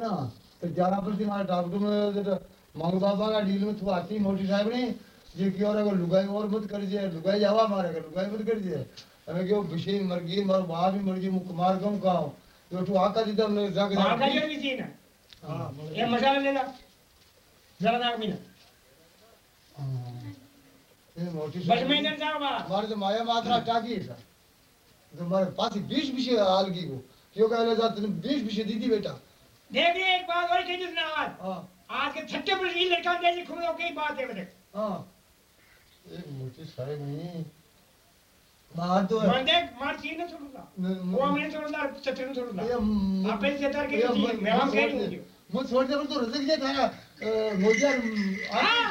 ना। तो ग्यारह प्रति हमारे डॉक्टर में तो मंग बाबा का डील में तू आती मोटी साहब ने जे की और अगर लुगाई और मत कर दिए लुगाई जावा मारे अगर लुगाई मत कर दिए हमें क्यों विषय मर गई मर बाप ही मर गई मुख मार कम खाओ तो तू आका दी तब जाके आका ये भी थी ना। हाँ। ये मसाला लेना। जरा ना। मीना ये मोटी बस में इधर जाओ बा मारे तो माया मात्रा टाकी था तो मारे पास बीस विषय हाल की क्यों कहले जाते बीस विषय दीदी बेटा? देख रही एक बात और कही जिसने आवाज़ हाँ। आज के छठे पर लड़का दे बात है बेटे हाँ। साहब नहीं। मार देख मार चीन न छोड़ूँगा। वो मैं छोड़ूँगा छठे न छोड़ूँगा। आप ऐसे तर के मैं हम कह मुझ छोड़ दे तो रजक थारा मोजा हाँ।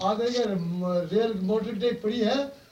आ गई है रेल मोटर टेक पड़ी है।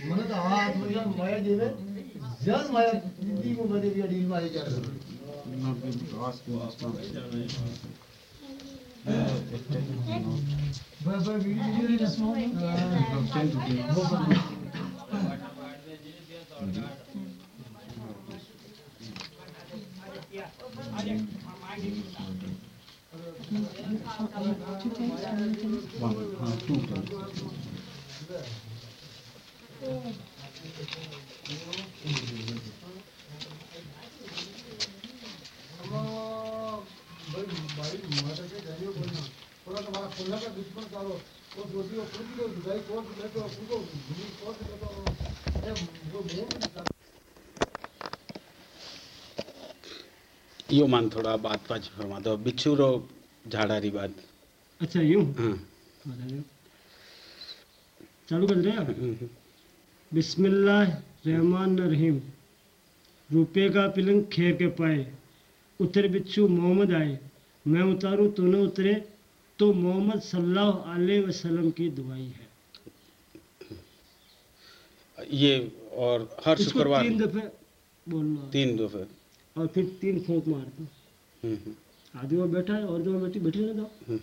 म्हणत हा आत्मजा माया देव जल माया ती मध्ये अडील माया जा Yeah. करो वो रोटी को खुद को दुधाई कौन से लेते हो खुद को भूमि कौन से लेते हो अरे वो बहुत यो मान थोड़ा बात पाछ फरमा दो। बिच्छू रो झाड़ा री बात। अच्छा यूँ? हाँ। चालू कर रहे हैं बिस्मिल्लाह रहमान रहीम रुपये का पिलंग खेर के पाए। उतरे बिच्छू मोहम्मद आए। मैं उतारूं तू न उतरे। तो मोहम्मद सल्लल्लाहु अलैहि वसल्लम की दुआई है। ये और हर शुक्रवार तीन दफे बोलना। तीन दफे। और फिर तीन फूंक मार दो हम्म, हम्म, आदमी वहाँ बैठा है और जो बेटी बैठी ना दो हम्म।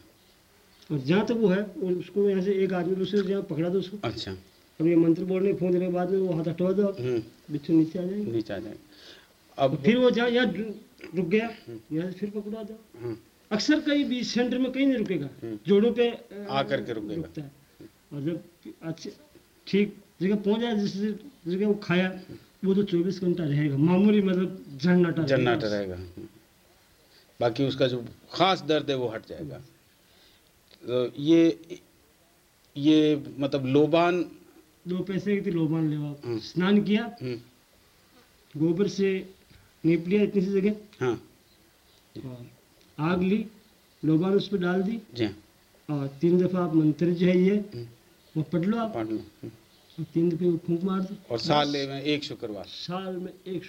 और जहाँ तक वो है उसको यहाँ से एक आदमी दूसरे जहाँ पकड़ा दो उसको। अच्छा। अब ये मंत्र बोलने फ़ोन देने के बाद में वो हाथ हटवा दो। हम्म, बिच्छू नीचे आ जाएँगे। नीचे आ जाए अब फिर वो जहाँ यहाँ रुक गया। यहाँ से फिर पकड़ा दो हम्म, अक्सर कहीं भी सेंटर में कहीं नहीं रुकेगा। हम्म। जोड़ों पे आ आकर के रुकेगा। रुकता है। और जब अच्छे ठीक जगह पहुँच जाए जिस जगह वो खाया वो तो चौबीस घंटा रहेगा। मामूली मतलब जन्नाटा जन्नाटा रहेगा। बाकी उसका जो खास दर्द है वो हट जाएगा। तो ये ये मतलब लोबान दो पैसे की थी लोबान लेवा हम्म। स्नान किया। हम्म, गोबर से नीप लिया इतनी सी जगह। हाँ। आग ली लोबान उस पर डाल दी। जी। और तीन दफ़ा आप मंत्र जो है ये। वो पढ़ लो आप। पढ़ लो। हम्म। तीन दफे वो फूंक मार दो। और साल में एक शुक्रवार। साल में एक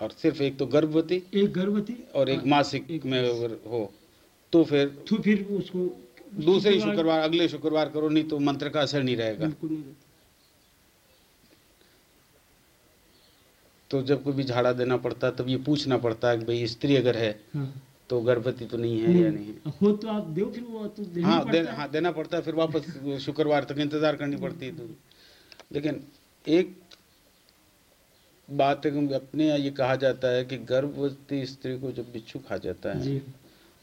और सिर्फ़ एक तो गर्भवती एक गर्भवती और एक मासिक एक में अगर हो तो फिर तो फिर उसको दूसरे शुक्रवार अगले शुक्रवार करो नहीं तो मंत्र का असर नहीं रहेगा। बिल्कुल नहीं रहता। तो जब कोई भी झाड़ा देना पड़ता है तब ये पूछना पड़ता है कि भाई स्त्री अगर है हाँ। तो गर्भवती तो नहीं है या नहीं है हो तो आप दो फिर वो तो देना हाँ पड़ता दे, है। हाँ देना पड़ता है फिर वापस शुक्रवार तक इंतज़ार करनी पड़ती है तो। लेकिन एक बात है कि अपने यहाँ ये कहा जाता है कि गर्भवती स्त्री को जब बिच्छू खा जाता है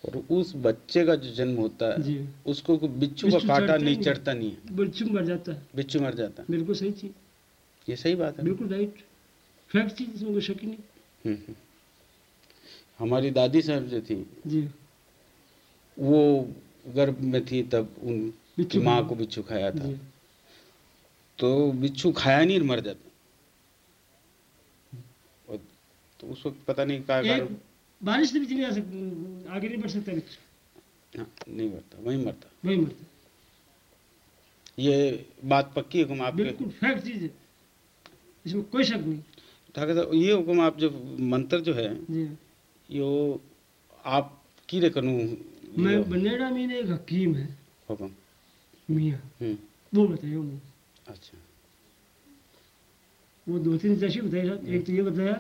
और उस बच्चे का जो जन्म होता है उसको बिच्छू का कांटा नहीं नहीं। चढ़ता नहीं है। बिच्छू मर जाता है। बिच्छू मर जाता है। बिल्कुल सही चीज़। ये सही बात है। बिल्कुल राइट। फैक्ट चीज़ इसमें कोई शक ही नहीं। हम्म, हम्म। हमारी दादी साहब जो थी जी। वो गर्भ में थी तब उन माँ को बिच्छू खाया था। तो बिच्छू खाया नहीं मर जाता। तो उस वक्त पता नहीं क्या कारण बारिश से भी चले जा सकते आगे नहीं बढ़ सकता बिच्छू हाँ, नहीं मरता वही मरता। वही मरता। ये बात पक्की हुक्म आपके बिल्कुल फैक्ट चीज़ है। इसमें कोई शक नहीं। साहब ये हुक्म आप जो मंत्र जो है जी। यो आप कीरे करूँ मैं बनेड़ा में एक हकीम है। हुक्म। मियाँ। हम्म, वो बताइए उन्होंने अच्छा। वो दो तीन बताई साहब एक तो ये बताया।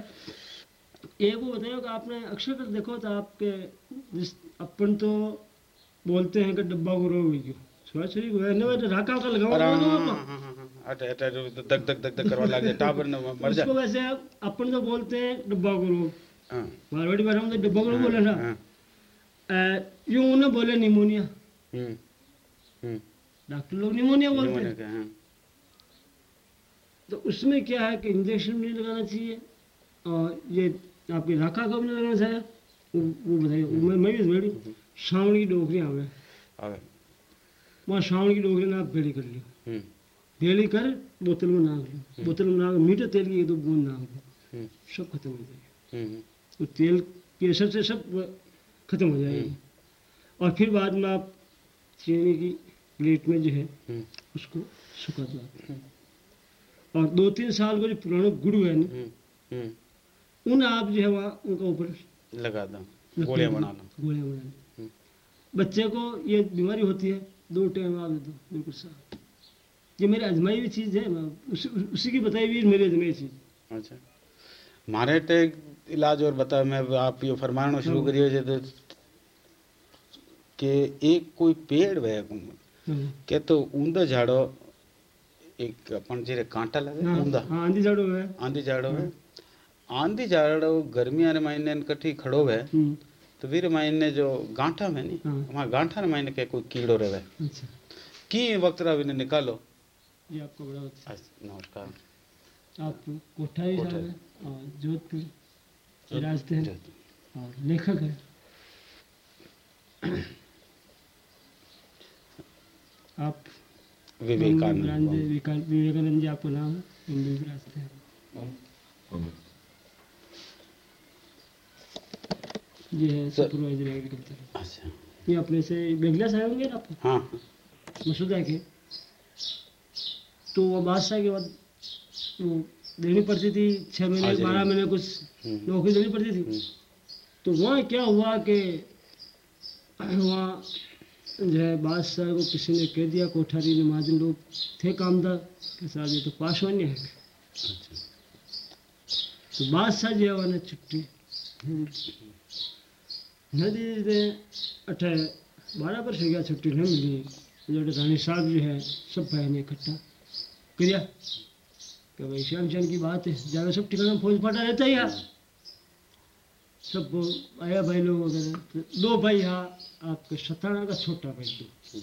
एक वो बताया कि आपने अक्सर कर देखो तो आपके जिस अपन तो बोलते हैं कि डब्बा को हुई सुबह शरीर को? है ना वैसे राका का लगाओ हाँ, हाँ, हाँ, अटे अटे दग दग दग दग करवा लग जाए टाबर न मर उसको जाए वैसे अपन तो बोलते हैं डब्बा को मारवाड़ी भाषा में तो डब्बा को बोले ना? हाँ, यूँ उन्हें बोले निमोनिया। हम्म, हम्म, डॉक्टर लोग निमोनिया बोलते हैं। हाँ, तो उसमें क्या है कि इंजेक्शन भी नहीं लगाना चाहिए और ये आपकी राखा कब नहीं लगाना चाहिए। वो वो बताइए मैं मैं भी बेड़ी श्रावण की डोकरियाँ हुए आ गए वहाँ श्रावण की डोकरी ना आप बेड़ी कर लियो। हम्म, बेड़ी कर बोतल में नाक लो। बोतल में नाक मीठे तेल की एक दो बूंद दो हम्म, सब खत्म हो जाएगी। हम्म, वो तेल के असर से सब खत्म हो जाएगी। और फिर बाद में आप चीनी की प्लेट में जो है हम्म, उसको सुखा दो और दो तीन साल को जो पुराने गुड़ है ना हम्म, हम्म, उन आप जो है वहाँ उनका ऊपर लगा दो गोलियाँ बना लो गोलियाँ बना बच्चे को ये बीमारी होती है दो टाइम आप दे दो बिल्कुल साफ़। ये मेरी आजमाई हुई चीज़ है उसी, उसी की बताई हुई मेरी आजमाई चीज़। अच्छा। मारे टे इलाज और बता मैं आप ये फरमाना शुरू करियो जे तो के एक कोई पेड़ है हाँ के तो ऊंदा झाड़ो एक अपन जे कांटा लगे हाँ, ऊंदा हाँ आंधी झाड़ो है। आंधी झाड़ो है। आंधी झाड़ो गर्मिया रे महीने न कठी खड़ो है। हम्म, तो वीर महीने जो गांठा में नी हाँ। वहाँ गांठा रे महीने के कोई कीड़ो रहे। अच्छा। की वक्त रहा ने निकालो। ये आपका बड़ा अच्छा, नमस्कार। आप और जोधपुर विराजते हैं और लेखक है। आप विवेकानंद विवेकानंद जी आपका नाम? है हिंदू विरासते हैं ये है सुपरवाइजर एग्रीकल्चर अच्छा। ये अपने से बेगला से आए होंगे ना आप? हाँ। मसूदा के। तो वो बादशाह के बाद वो देनी पड़ती थी छः महीने बारह महीने कुछ हम्म। नौकरी देनी पड़ती थी। तो वहाँ क्या हुआ कि वहाँ जो है बादशाह को किसी ने कह दिया कोठारी ने महाजन लोग थे कामदार के साथ ये तो पासवान है। तो बादशाह जो है उन्हें छुट्टी। नदी दे अठे बारह वर्ष हो गया छुट्टी नहीं मिली। जो रानी साहब जो है सब भाई ने इकट्ठा। किया कि भाई श्याम श्याम की बात है, ज़्यादा सब ठिकाना में फौज फाटा रहता ही है सब आया भाई लोग वगैरह तो दो भाई यहाँ आपके सताना का छोटा भाई दो।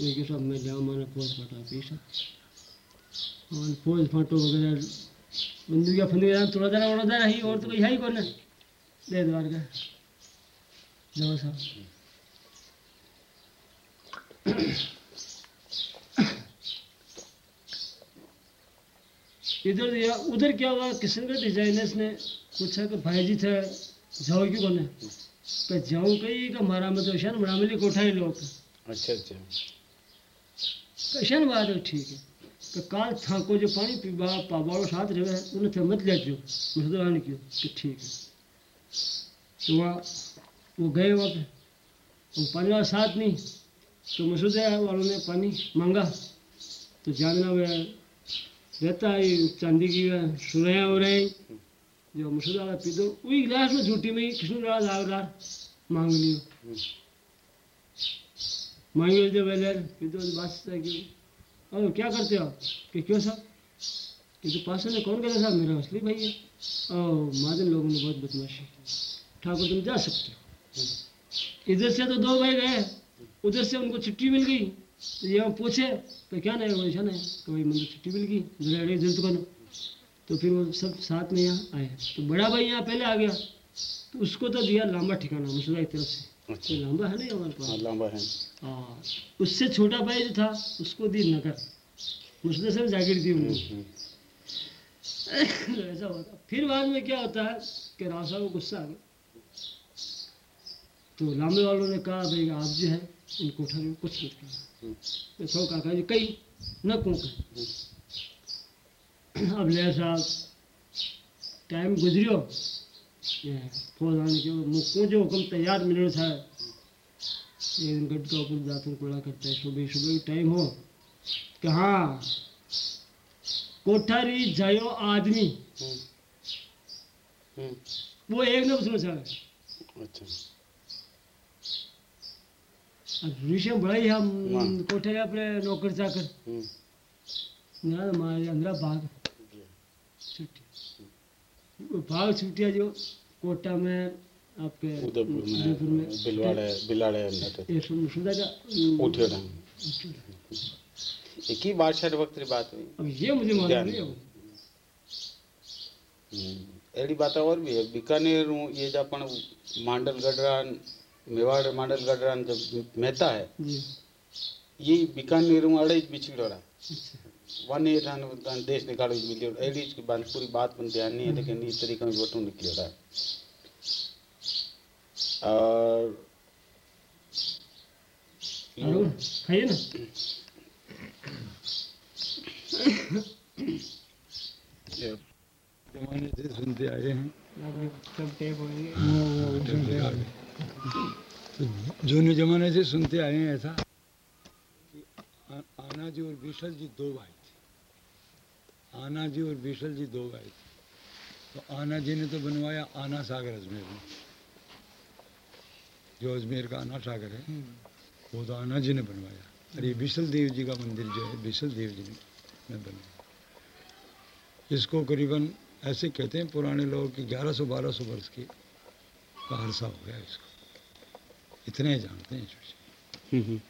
लेकिन सब मैं जाऊँ, माना फौज फाटा पीसा और फौज फाटो वगैरह बंदूकिया फंदूकिया थोड़ा जरा वोड़ा जरा ही और तो कोई है ही कौन है? दे द्वार का। जाओ साहब। इधर दिया उधर क्या हुआ? किशनगढ़ डिजाइनर्स ने पूछा कि भाई जी थे जाओ क्यों कोने कि जाऊँ कहीं? का मारा में तो शान बड़ा मिली कोठा ही लोग। अच्छा अच्छा। कैसन बात है ठीक है। कि काल थाको जो पानी पीबा पाबाड़ो साथ रहे उन्हें थे मत ले जो मुसलमान क्यों? कि ठीक है। तो वहाँ वो गए वहाँ पे। वो पानी वाला साथ नहीं। तो मसूदे वालों ने पानी मांगा। तो जानना वह रहता है, चांदी की सुरैया हो रही जो मसूदा वाला पी दो वही गिलास में झूठी में कृष्ण राज आवदार मांग लियो। मांगे जो पहले, फिर तो बात की और क्या करते हो? कि क्यों साहब कि तो पास में कौन कहता साहब मेरा असली भाई है। और महाजन, लोगों ने बहुत बदमाशी ठाकुर, तुम जा सकते हो। इधर से तो दो भाई गए उधर से उनको छुट्टी मिल गई। तो ये पूछे तो क्या नहीं वैसा नहीं तो भाई मुझे छुट्टी मिल गई जल्दी जल्द करो तो फिर वो सब साथ में यहाँ आए। तो बड़ा भाई यहाँ पहले आ गया। तो उसको तो दिया लंबा ठिकाना मुसला की तरफ़ से। तो अच्छा लंबा है नहीं हमारे पास हाँ लंबा है। हाँ उससे छोटा भाई जो था उसको दी नगर। मुझसे सब जागीर दी उनको। हम्म, ऐसा होता। फिर बाद में क्या होता है कि राजा को गुस्सा आ गया। तो लामे वालों ने कहा भाई आप जो है इन उठा कुछ मत करो। तो जी कई न कूक अब ले साहब टाइम गुजरियो। फौजान के जो हुक्म तैयार मिलो था? एक गढ़ का ऊपर जाते कुड़ा करते हैं सुबह सुबह टाइम हो। कि हाँ कोठारी जायो आदमी। हम्म, वो एक न उसमें साहब अच्छा। ऋषि बड़ा ही हम हाँ। कोठे अपने नौकर चाकर हम्म, हमारे अंदर भाग। भाग छुट्टियाँ जो कोटा में आपके उदयपुर में बिलवाड़े बिलाड़े का एक ही बादशाह वक्त री बात हुई। अब ये मुझे मालूम नहीं है। हम्म, बात और भी है। बीकानेर ये जा पण मांडल गढ़रान मेवाड़ मांडल गढ़रान जब मेहता है ये बीकानेर हूँ अड़े बिछड़ो रहा वन थान थान देश निकालो मिलियो। अहिड़ी की बात पूरी बात पर ध्यान नहीं है लेकिन इस तरीके में वटू निकलियो रहा और और खाइए ना। ये जमाने से सुनते आए हैं सब टेप होंगे वो वो सुनते आ गए तो जूने जमाने से सुनते आए हैं ऐसा कि आना जी और विशल जी दो भाई थे। आना जी और विशल जी दो भाई थे। तो आना जी ने तो बनवाया आना सागर अजमेर में। जो अजमेर का आना सागर है वो तो आना जी ने बनवाया। और ये विशल देव जी का मंदिर जो है विशल देव जी ने बनवाया। इसको करीबन ऐसे कहते हैं पुराने लोग कि 1100 1200 वर्ष की का अरसा हो गया इसको। इतने जानते हैं हम्म, हम्म।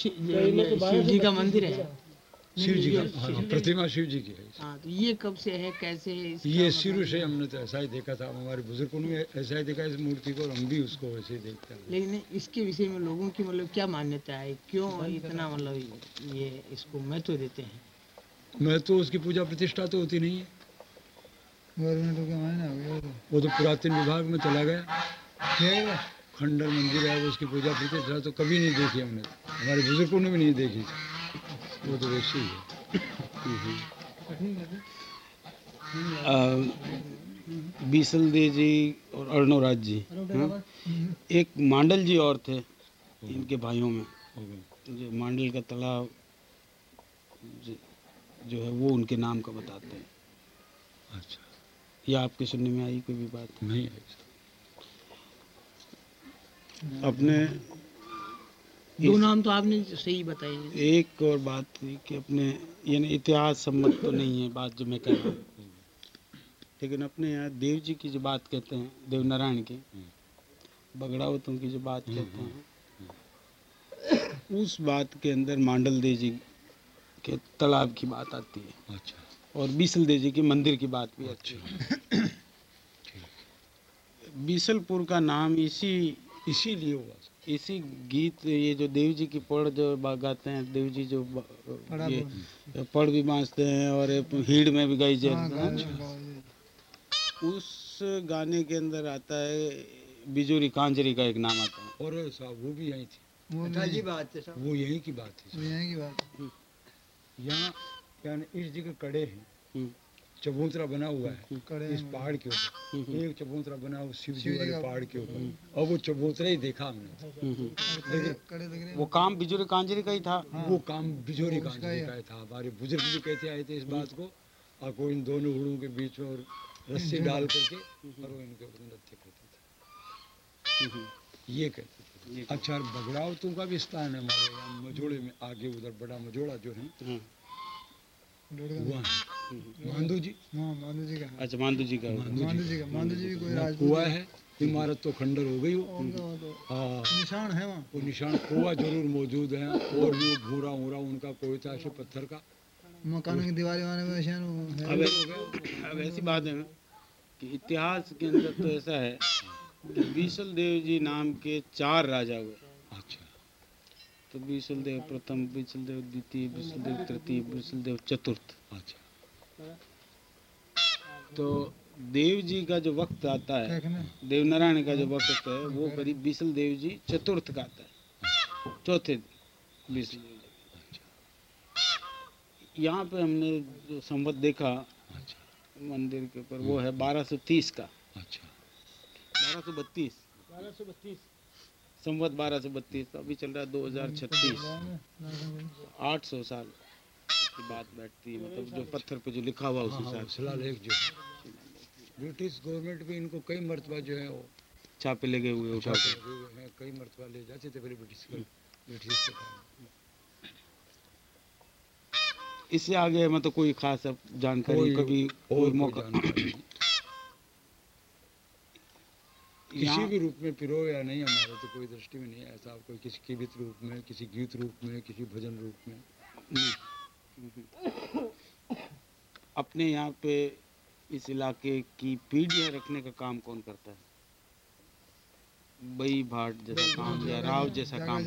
के तो शिव जी का मंदिर है। शिव जी का हाँ, प्रतिमा शिव जी की है। हाँ तो ये कब से है कैसे है ये मतलब- शुरू से हमने तो ऐसा ही देखा था हमारे बुज़ुर्गों ने ऐसा ही देखा इस मूर्ति को हम भी उसको वैसे ही देखते हैं। लेकिन इसके विषय में लोगों की मतलब क्या मान्यता है? क्यों इतना मतलब ये इसको महत्व देते हैं? मैं तो उसकी पूजा प्रतिष्ठा तो होती नहीं है। वो तो पुरातन विभाग में चला गया। खंडर मंदिर है उसकी पूजा प्रतिष्ठा तो कभी नहीं देखी हमने। हमारे बुज़ुर्गों ने भी नहीं देखी वो तो वैसे ही है। बीसल दे जी और अर्णोराज जी। हाँ? एक मांडल जी और थे, इनके भाइयों में। जो मांडल का तालाब जो है, वो उनके नाम का बताते हैं। अच्छा। या आपके सुनने में आई कोई भी बात? नहीं है अपने दो नाम तो आपने सही बताए एक और बात थी कि अपने यानी इतिहास सम्मत तो नहीं है बात जो मैं कह रहा हूँ। लेकिन अपने यहाँ देव जी की जो बात कहते हैं देव नारायण की बगड़ावतों की जो बात कहते हैं उस बात के अंदर मांडल देव जी के तालाब की बात आती है। अच्छा। और बीसल देव जी के मंदिर की बात भी अच्छी है। बीसलपुर का नाम इसी इसीलिए हुआ। इसी गीत ये जो देव जी की पढ़ जो गाते हैं देव जी जो ये पढ़ भी बांचते हैं और हीड़ में भी गाई जाती है उस गाने के अंदर आता है बिजोरी कांजरी का एक नाम आता है। और साहब वो भी यही थी। अच्छी बात है वो यही की बात है। यहाँ यानी इस जगह कड़े हैं। हम्म, चबूतरा बना हुआ है। इस पहाड़ के ऊपर। एक चबूतरा बना हुआ शिव जी वाले पहाड़ के ऊपर। और वो चबूतरा ही देखा हमने। हम्म, हम्म। लेकिन वो काम बिजूरी कांजरी का ही था। वो काम बिजोरी का जी का था। हमारे बुज़ुर्ग भी कहते आए थे इस बात को। और कोई इन दोनों हुड़ों के बीच में और रस्सी डाल करके और वो इनके ऊपर नृत्य करते थे। हम्म, ये कहते थे। अच्छा और बगड़ावतों का भी स्थान है हमारे यहाँ। मझोड़े में आगे उधर बड़ा मझोड़ा जो है। हाँ, है मांडू जी अच्छा जी का मांडू जी वहाँ कुआ है? इमारत तो खंडर हो गई वो हाँ। निशान है वहाँ? वो निशान कुआ ज़रूर मौजूद है। और वो भूरा भूरा उनका कोई था ऐसे पत्थर का। मकान की दीवार वाले में निशान अब अब ऐसी बात है कि इतिहास के अंदर तो ऐसा है कि बीसल देव जी नाम के चार राजा हुए। तो बीसल देव प्रथम बीसल देव द्वितीय बीसल देव तृतीय बीसल देव चतुर्थ। अच्छा। तो देव जी का जो वक्त आता है देव नारायण का जो वक्त है वो करीब बिसल देव जी चतुर्थ का आता है। चौथे देव जी यहाँ पे हमने जो संवत देखा अच्छा। मंदिर के ऊपर वो है 1230 का। अच्छा। 1232 बारह सौ बत्तीस संवत 1232 अभी चल रहा है 2036 800 साल की बात बैठती है मतलब जो पत्थर पे जो लिखा हुआ उस हाँ, हाँ, हिसाब से जो ब्रिटिश गवर्नमेंट भी इनको कई मरतबा जो है वो छापे लगे हुए उठा के हुए हैं कई मरतबा ले जाते थे ब्रिटिश ब्रिटिश इससे आगे मतलब कोई खास जानकारी कभी और मौका जानकारी नहीं। किसी भी रूप में पिरो या नहीं हमारे तो कोई दृष्टि में नहीं ऐसा कोई किसी जीवित रूप में किसी गीत रूप में किसी भजन रूप में अपने यहाँ पे इस इलाके की पीढ़ियाँ रखने का काम कौन करता है? बई भाट जैसा काम या राव जैसा काम?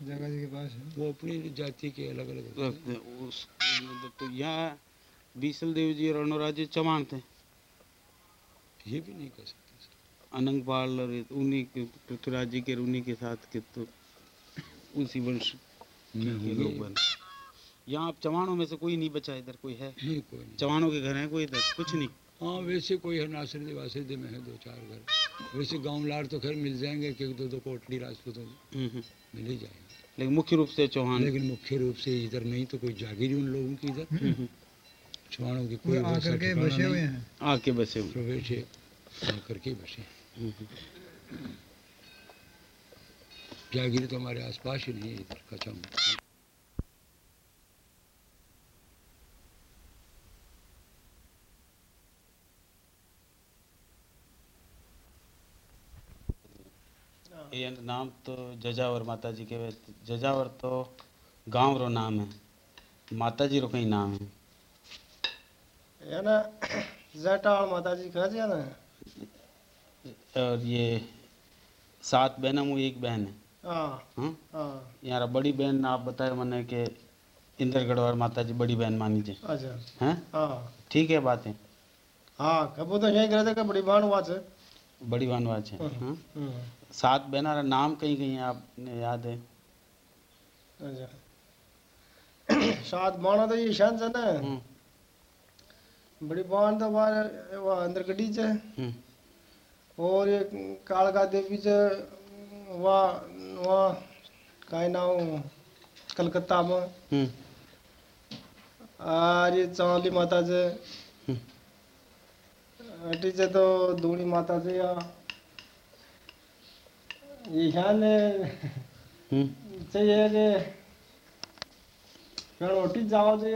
जगह के पास है। वो अपनी जाति के अलग अलग रखते हैं। उस मतलब तो यहाँ बीसल देव जी और अणुराज जी चौहान थे ये भी नहीं कर सकते सर। अनंगपाल और उन्हीं के पृथ्वीराज जी के उन्हीं के साथ के तो उसी वंश हूँ लोग बने यहाँ अब चौहानों में से कोई नहीं बचा इधर कोई है? नहीं कोई नहीं। चौहानों के घर हैं कोई इधर? कुछ नहीं। हाँ वैसे कोई है नासिर वासिर में है दो चार घर। वैसे गाँव लार तो खैर मिल जाएँगे क्योंकि दो दो कोटली राजपूतों हम्म, हम्म। मिल ही जाएँगे। लेकिन मुख्य रूप से चौहान लेकिन मुख्य रूप से इधर नहीं तो कोई जागीर उन लोगों की इधर। छुआणों की कोई आकर के बसे हुए हैं। आके बसे हुए। तो वैसे आकर के बसे। जागीर तो हमारे आसपास ही नहीं है इधर कचम ये नाम तो जजावर माता जी के जजावर तो गाँव रो नाम है। माता जी रो कहीं नाम है। ना? जटाल माता जी कहा और ये सात बहना मुझे एक बहन है। हाँ हाँ हाँ। यार बड़ी बहन आप बताए मैंने कि इंद्रगढ़वार माता जी बड़ी बहन मानी जाए। अच्छा। हैं? हाँ। ठीक है बात। है हाँ? कबू तो यही कि बड़ी बहन वाच है बड़ी बानवाज है हम्म। हाँ? हम्म, सात बहना नाम कहीं कहीं आपने याद है? अच्छा। सात बाणा तो ये शान है ना। हम्म, बड़ी बाण तो बाहर वहाँ अंदर गड्डी है हम्म, और ये कालका देवी से वहाँ वहाँ का नाम कलकत्ता में। हम्म, और ये चावली माता हम्म। अटी से तो धूणी माता से या। ये ख्याल हम्म। चाहिए कि? रोटी जाओ जे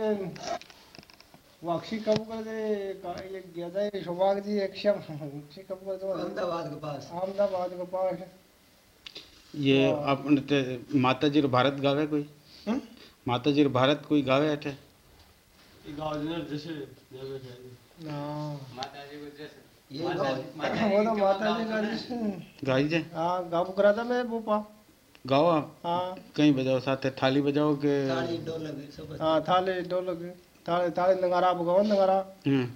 वाक्षी कब कर दे ये गया सौभाग्य जी एक शम वाक्षी कब कर दो अहमदाबाद के पास। अहमदाबाद के पास। ये हाँ। अपने माता जी भारत गावे कोई? माता जी भारत कोई गावे अठे ना ये वो माता जी का जिस- गाई जे? हाँ गाँव करा था मैं भोपा गाओ आप? हाँ। कहीं बजाओ साथे थाली बजाओ के हाँ थाले ढोलक थाले थाले नगारा भगवान नगारा। हम्म,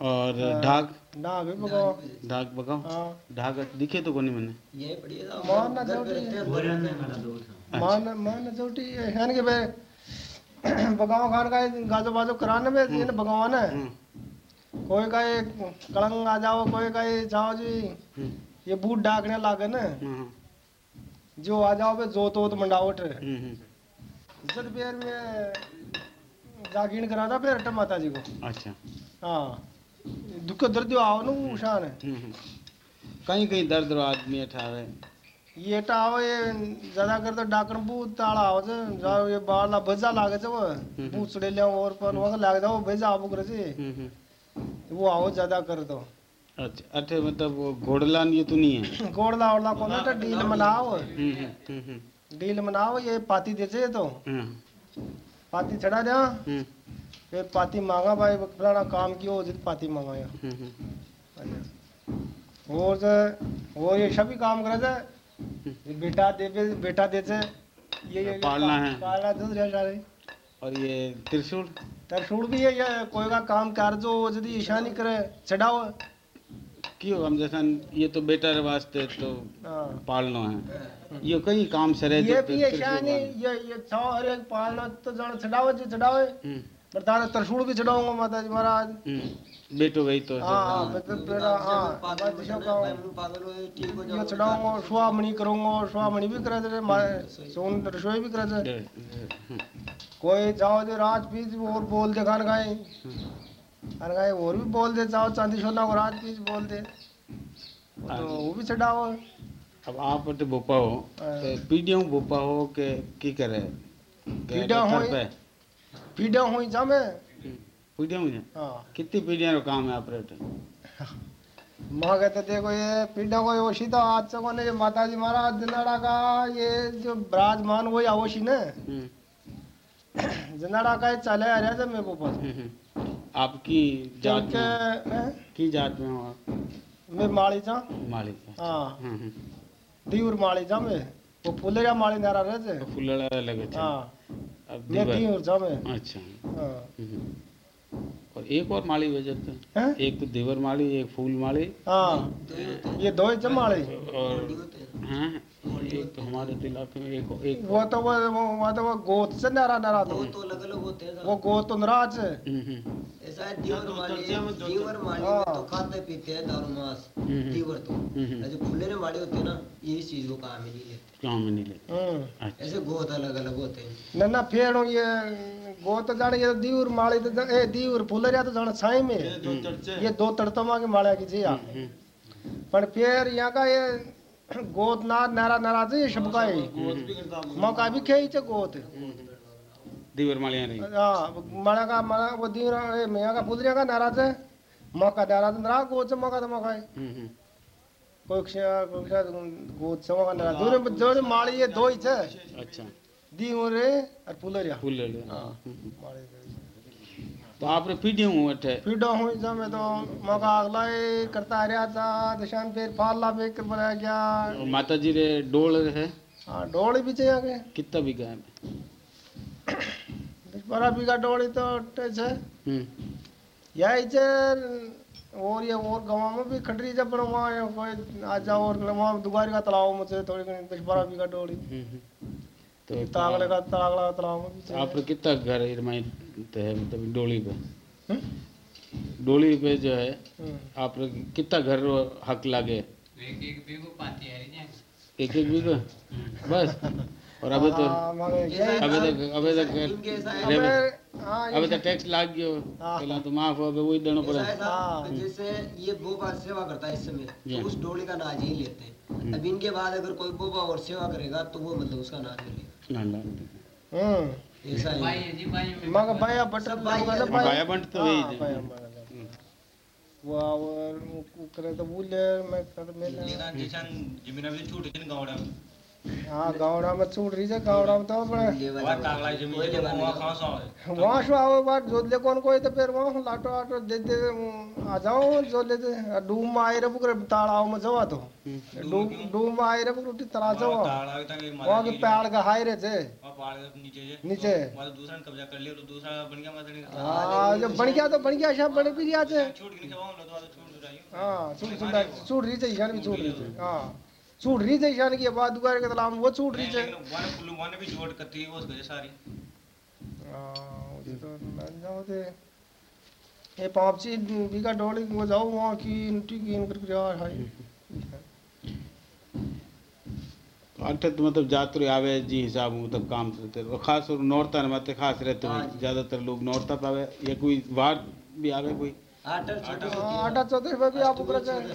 और हाँ। ढाक? भी भगवान ढाक बगाओ हाँ। ढाक दिखे तो कोनी मैंने। मान ना चोटी मान मान ना चोटी है ना कि बे खान का गाजो बाजो कराने में ये ना भगवान है। हम्म, कोई का ये कलंग आ जाओ कोई का ये जाओ जी। हम्म, ये बूट डाकने लागे ना। हम्म, जो आ जाओ बे जो तो मंडावट हम्म, हम्म, बेर में जागीन करा था फिर अट्टा माता जी को अच्छा हाँ दुख दर्द आओ ना वो शान है। कहीं कहीं दर्द रो आदमी अठावे ये टा आओ ये ज़्यादा कर तो डाकन बूत ताड़ा आओ जे जाओ ये बाला भजा लागे जे वो बूत सड़े ले और पर वहाँ लाग जाओ भजा आबू करे जे हम्म, हम्म। वो आओ ज़्यादा कर दो अच्छा अठे मतलब वो घोड़लान ये तो नहीं है गोड़ला ओड़ला को ना तो डील मनाओ हम्म, हम्म, हम्म, हम्म, डील मनाओ ये पाती दे तो हम्म, पाती चढ़ा दे हम्म, ये पाती मांगा भाई फलाना काम कियो हो जित पाती मांगा या हम्म, हम्म। और जे और ये सभी काम करे जे। ये बेटा दे बे- बेटा दे जे। ये ये पालना है। पालना दूध रह जा रही। और ये त्रिशूल? त्रिशूल भी है ये कोई का काम कार्य हो यदि ईशानी करे चढ़ाओ। क्यों? हम जैसा ये तो बेटा रे वास्ते तो हाँ। पालना है। ये कई काम से रहे ये भी है त्रिशूल शानी ये ये छो हर एक पालना तो जान चढ़ाओ जी हम्म, पर तारे त्रिशूल भी चढ़ाऊँगा माता जी महाराज। हम्म, बेटो वही तो हाँ हाँ। मैं तो तेरा हाँ मैं दिशा का ये चढ़ाऊँगा स्वामणी करूँगा स्वामणी भी करे दे मारे सोन रसोई भी करे दे हम्म, कोई जाओ दे राज पीज और बोल दे खान गाय खान गाय और भी बोल दे जाओ चांदी सोना को राज पीज बोल दे। वो तो वो भी चढ़ाओ अब आप तो बोपा हो हाँ। तो पीढ़ियों बोपा हो के की करे? पीढ़ियाँ हो पे? पीड़ा हुई जामे पीढ़ियाँ हुई हाँ। कितनी पीढ़ियाँ का काम है ऑपरेटर माँ कहते देखो ये पीड़ा को वो सीधा आज से कोने ये माता जी महाराज दिनाड़ा का ये जो विराजमान वही आवोशी ने। हम्म, दिनाड़ा का ये चले आ रहा था मेरे को पास। हम्म, हम्म। आपकी जात में की जात में हो आप? मैं माली जा। मालिक हाँ। हम्म, हम्म। दीवर माली जा मैं। वो फुलेरा माली नारा रहे थे तो फुलड़ा लगे थे। हाँ। अब मैं दीवर। जा मैं। अच्छा। हाँ। हम्म। और एक और माली बजत है हैं? एक तो देवर माली एक फूल माली। हाँ। ये दो ही जमाली और हाँ। एक तो हमारे तो इलाके में एक एक वो तो वो वो वो तो वो गोत से नारा नारा तो तो अलग अलग होते हैं। वो गोत तो है। हम्म, हम्म, ऐसा है दीवर माली दीवर माली हाँ। तो खाते पीते हैं दारू मांस। हम्म। दीवर तो। जो खुले माली होते हैं ना ये इस चीज़ को काम ही नहीं लेते। काम में नहीं लेते। ऐसे गोत अलग अलग होते हैं। ना ना फेड़ ये गोत तो जाने ये दीवर माली तो ए दीवर फुलेरिया तो जाने छाई में। है। ये दो तड़तमा के माला की जी हम्म, पर फिर यहाँ का ये गोत ना नारा नारा तो ये सबका ही। मौका भी खेई चे गोत दीवर मालियाँ रही। हाँ माला का माला वो दीवर मियाँ का फुलरिया का नारा थे मौका नारा तो नारा गोत से मौका तो मौका है। हम्म, हम्म। कोई गोत से मौका नारा दोनों दोनों माली ये दो ही थे अच्छा। दीवर और ले लिया हाँ। माली अठे हुई जब मैं तो मौका अगला ही करता रहा था दिशान फिर पाला पे कर बनाया गया। और माता जी रे डोल है? हाँ डोली भी चाहिए आगे कितना बीघा है? दस बारह बीघा डोली तो टच है हम्म, यही चे और ये और गाँव में भी खटरी जब वहाँ कोई आ जाओ और वहाँ दुगारी का तालाब मुझे थोड़ी दस बारह बीघा डोली हम्म, हम्म। तो तागले का तागला तालाब में भी आपने कितना घर इरमाई? है मतलब डोली पे। हम्म? डोली पे जो है आप आपने कितना घर हक लागे? एक एक बीघा? बस। और अभी तो हाँ, अभी तक अभी तक है अबे, हाँ अभी ये तो टैक्स लाग गयो। हाँ। पहला तो माफ़ हो गए वही देना ऐसा पड़ा है हाँ। साहब, जैसे ये बोबा सेवा करता है इस समय तो उस डोली का नाज ही लेते हैं। अब इनके बाद अगर कोई बोबा और सेवा करेगा तो वो मतलब उसका नाज ना। हम्म ऐसा है मगर भैया बट सब भाई मगर है। भाई- भाया बंट तो वही हाँ, बंट। वो और करे तो बोले मैं कर मेले हाँ गावड़ा भी छूट के गावड़ा में तो बड़ा वहाँ से आओ बात जो ले कौन कोई तो फिर वहाँ लाटो आटो दे दे आ जाओ जो ले डूम में आए रे पुकरे तालाव में जवा तो। डूम में आए रे पुकरे तला जवा वहाँ के पैर का हाई रे थे। नीचे हाँ जब बन गया तो बन गया सब बने भी रिया थे। हाँ छूट छूट छूट रही थी ईशान भी छूट रही थी। हाँ। छूट रही थी ईशान की बात दुआरे के तालाब में वो छूट रही थी हाँ, वो तो ना जाओ ते। ये पापची बीघा डोली वो जाओ वहाँ की इनटी की इन करके यार हाय अठे तो मतलब जातरू आवे जी हिसाब मतलब काम करते और खास और नौरता में मत खास रहते हाँ हुए ज़्यादातर लोग नौरता पावे या कोई वार भी आवे कोई? छोटे होती हाँ, है। आटा चौदह भी आप चौदह।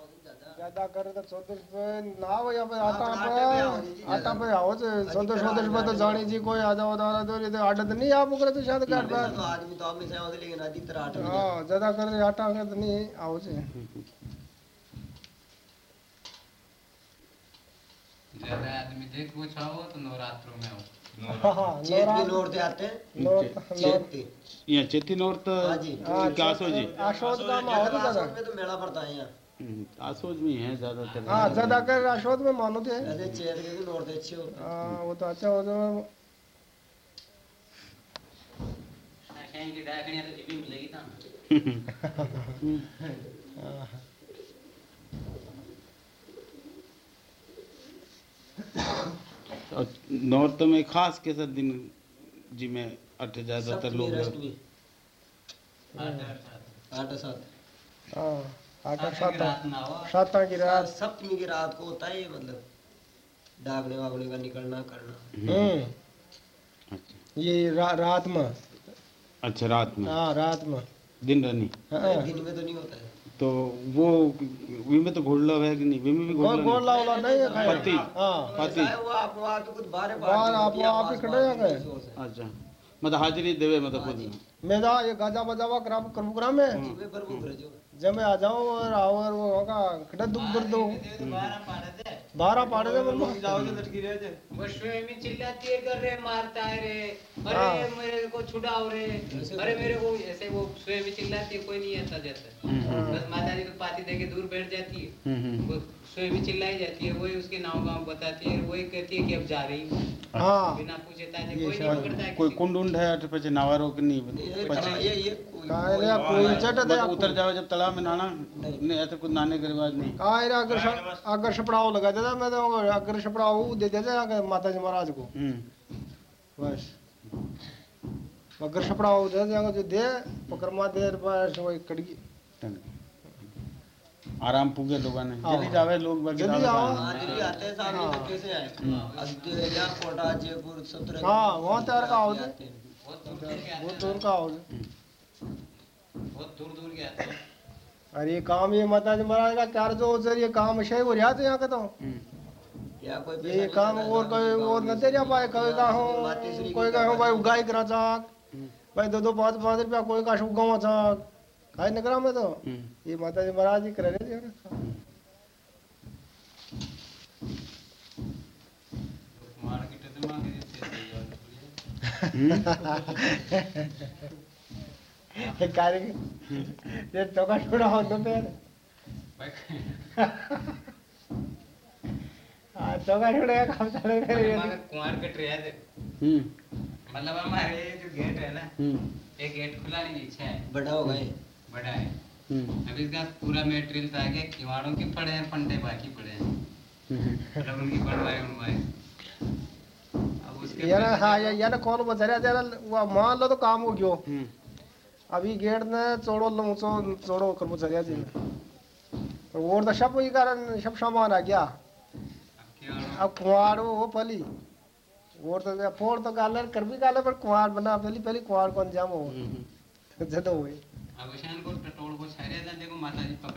ज़्यादा कर तो संतोष ना हो या पर आता पण हावच संतोष संतोष बद्दल जाण्याची कोण आता होता तरी आठत नहीं आप उकडे तो शायद कर आदमी तो आदमी सेवा लेकिन आदि तरह आटा हाँ ज़्यादा कर आटा आठ तो नहीं आओ आवच ज़्यादा आदमी देख वो छाओ तो नवरात्रों में आओ। चेती नोर तो कासो जी। आशोद का माहौल ज़्यादा। में तो मेला पड़ता है यहाँ। आसोज में है ज़्यादातर। हाँ ज़्यादातर में मानो थे के भी अच्छे हाँ। वो तो अच्छा हो तो शाही की डाकनिया तो जीबी मिलेगी ना। और नौरत में खास कैसा दिन जी में अठ ज़्यादातर लोग आठ सात। हाँ। हो सात की रात। सप्तमी की रात को होता है मतलब। डागने वागने का निकलना करना। हम्म। ये रा, रात में। अच्छा रात में। हाँ रात में। दिन रानी। हाँ। दिन में तो नहीं होता है। तो वो वी में तो घोड़ला है कि नहीं? वी में भी गोल घोड़ला गोल लाओ नहीं है। पति। हाँ। पति। वो आप वो आके कुछ बाहर बाहर आप आप ही खड़े हैं गए। अच्छा। मतलब हाजिरी देवे मतलब खुद मेरा ये गाजा बजावा करा करबुकरा में में प्रभु करे जो जब मैं आ जाऊँ और आवर वो होगा कितना दुख दर्द हो। बारह पाड़े दे बोलो वो में ही चिल्लाती है कर रहे मारता है रे। अरे मेरे को छुड़ाओ रे अरे मेरे को ऐसे वो स्वयं में चिल्लाती है कोई नहीं आता जाता बस माता जी को पाती दे के दूर बैठ जाती है। स्वयं ही चिल्लाई जाती है वही उसके नाव गाँव बताती है वही कहती है कि अब जा रही हूँ। हाँ। बिना पूछे ताजे कोई नहीं पकड़ता है कोई कुंड उंड है अठ पे नावारो कि नहीं ये ये ये कहाँ रे कोई चट दे उतर जाओ जब तालाब में नहाना। नहीं। ऐसे कुछ नहाने के रिवाज नहीं। कहाँ अगर अगर छपड़ाओ लगा देता मैं तो अगर छपड़ाओ दे देते अगर माता जी महाराज को। हम्म। बस। अगर छपड़ाओ दे देगा जो दे पकड़मा दे बस वही कड़गी आराम पुगे लोगों ने हाँ। जल्दी जावे लोग बाकी जल्दी आओ। हाँ आते हैं साथ में तो कैसे आए। अब तो यहाँ कोटा जयपुर सब तरह के। हाँ का आओ हैं। बहुत दूर के हैं। आओ बहुत दूर दूर के आते हैं। अरे ये काम ये माता जी महाराज का क्या जो सर ये काम सही हो रहा था यहाँ का तो। हम्म। यहाँ कोई ये काम और कोई और न दे रहा भाई कोई का हो कोई का हो भाई उगाई करा चाक। भाई दो दो पाँच पाँच रुपया कोई का उगावा चाक। खाई नगरा में तो। हम्म। ये माता जी महाराज जी कर रहे थे तो हैं ये कार्य ये टोका छोड़ा हो तो फिर। हाँ टोका छोड़े काम चले फिर ये हमारे कुंवर कट रहा है हम्म। मतलब हमारे जो गेट है ना हम्म। ये गेट खुलाने की इच्छा है। बड़ा हो गए। बड़ा है। हम्म। अभी इसका पूरा मेटेरियल आ गया किवाड़ों के पड़े हैं पंडे बाकी पड़े हैं। मतलब उनकी बनवाए बनवाए अब उसके यार हाँ यार यार कौन बचा रहा यार वो मान लो तो काम हो गयो। हम्म। अभी गेट ने चौड़ो लो चो चौड़ो कर बचा रहा जी। और तो सब ही कारण सब सामान आ गया। अब कुआर वो पली और तो फोड़ तो गाले कर भी गाले पर कुआर बना पहली पहली कुआर कौन जाम हो। जदो हुई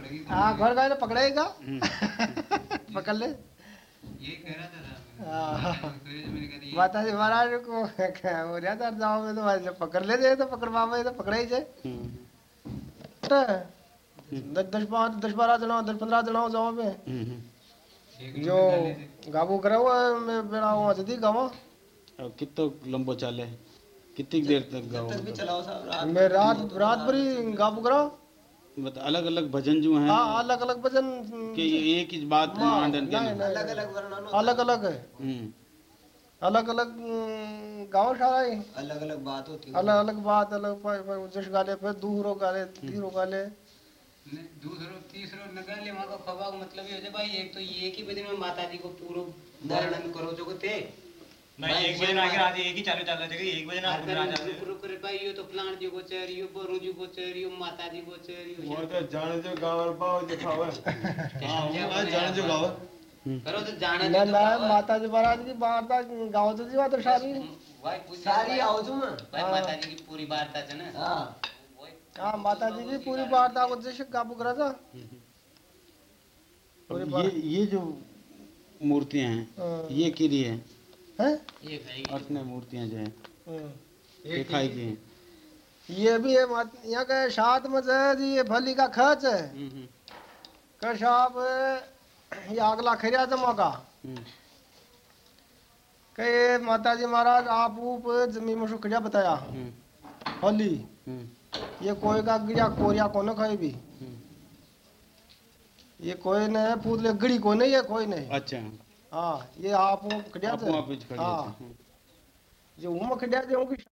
जी हाँ घर गए तो पकड़ेगा। पकड़ ले। ये कह रहा था हाँ। मैंने कहा ये माता जी महाराज को हो रहा जाओ में तो वैसे पकड़ ले तो पकड़ पावे तो पकड़े ही जाए दस दस पाँच दस बारह जना दस पंद्रह जना जाओ में हम्म। जो गाबू करे हुआ है मैं बेड़ा वहाँ से दी गाँव कितो लंबो चाले कितनी देर तक गाओ तक भी चलाओ साहब मैं रात रात भरी गाबू करा मतलब अलग अलग भजन जो हैं हाँ अलग अलग भजन कि ये एक ही बात में आंदन के अलग अलग वर्णन अलग अलग है। हम्म। अलग अलग गाँव सारा ही अलग अलग बात होती है। अलग अलग बात अलग प- प- जस गाले फिर दूसरो गाले तीसरो गाले नहीं, दूसरो तीसरो नगाले वहाँ का खबा मतलब ये हो जाए भाई एक तो ये ही भजन में माता जी को पूरा वर्णन करो जो को थे। नहीं एक बजे आगे आज एक ही चालू चल रहा है एक बजे ना आकर रुक रुक रे भाई यो तो फलाण जी को चर यो बरू जी को चर यो माता जी को चर यो तो जाने जो गाँव पाओ दिखावे हाँ जाने जो गाँव करो तो जाने ना ना तो माता जी महाराज की वार्ता गाँव से जी बात सारी। भाई सारी आओ तुम। भाई माता जी की पूरी वार्ता है ना। हाँ। हाँ माता जी की पूरी वार्ता को जैसे काबू करा था। ये ये जो मूर्तियाँ हैं हाँ। ये किरी है। हैं? अपने मूर्तियाँ जो हैं। हाँ। दिखाई की हैं। ये भी है मात- यहाँ का साथ में जो है जी ये भली का खर्च है। हम्म, हम्म, का साहब ये अगला खरिया जमा का। हम्म, कहे माता जी महाराज आप ऊप ज़मीन में सुखड़िया बताया। होली हम्म, ये कोई का गिया कोरिया को न खाई भी। ये कोई ने पूत ले गड़ी को नहीं है कोई नहीं अच्छा। हाँ ये आप खड़िया आपो आप ज खड़िया हाँ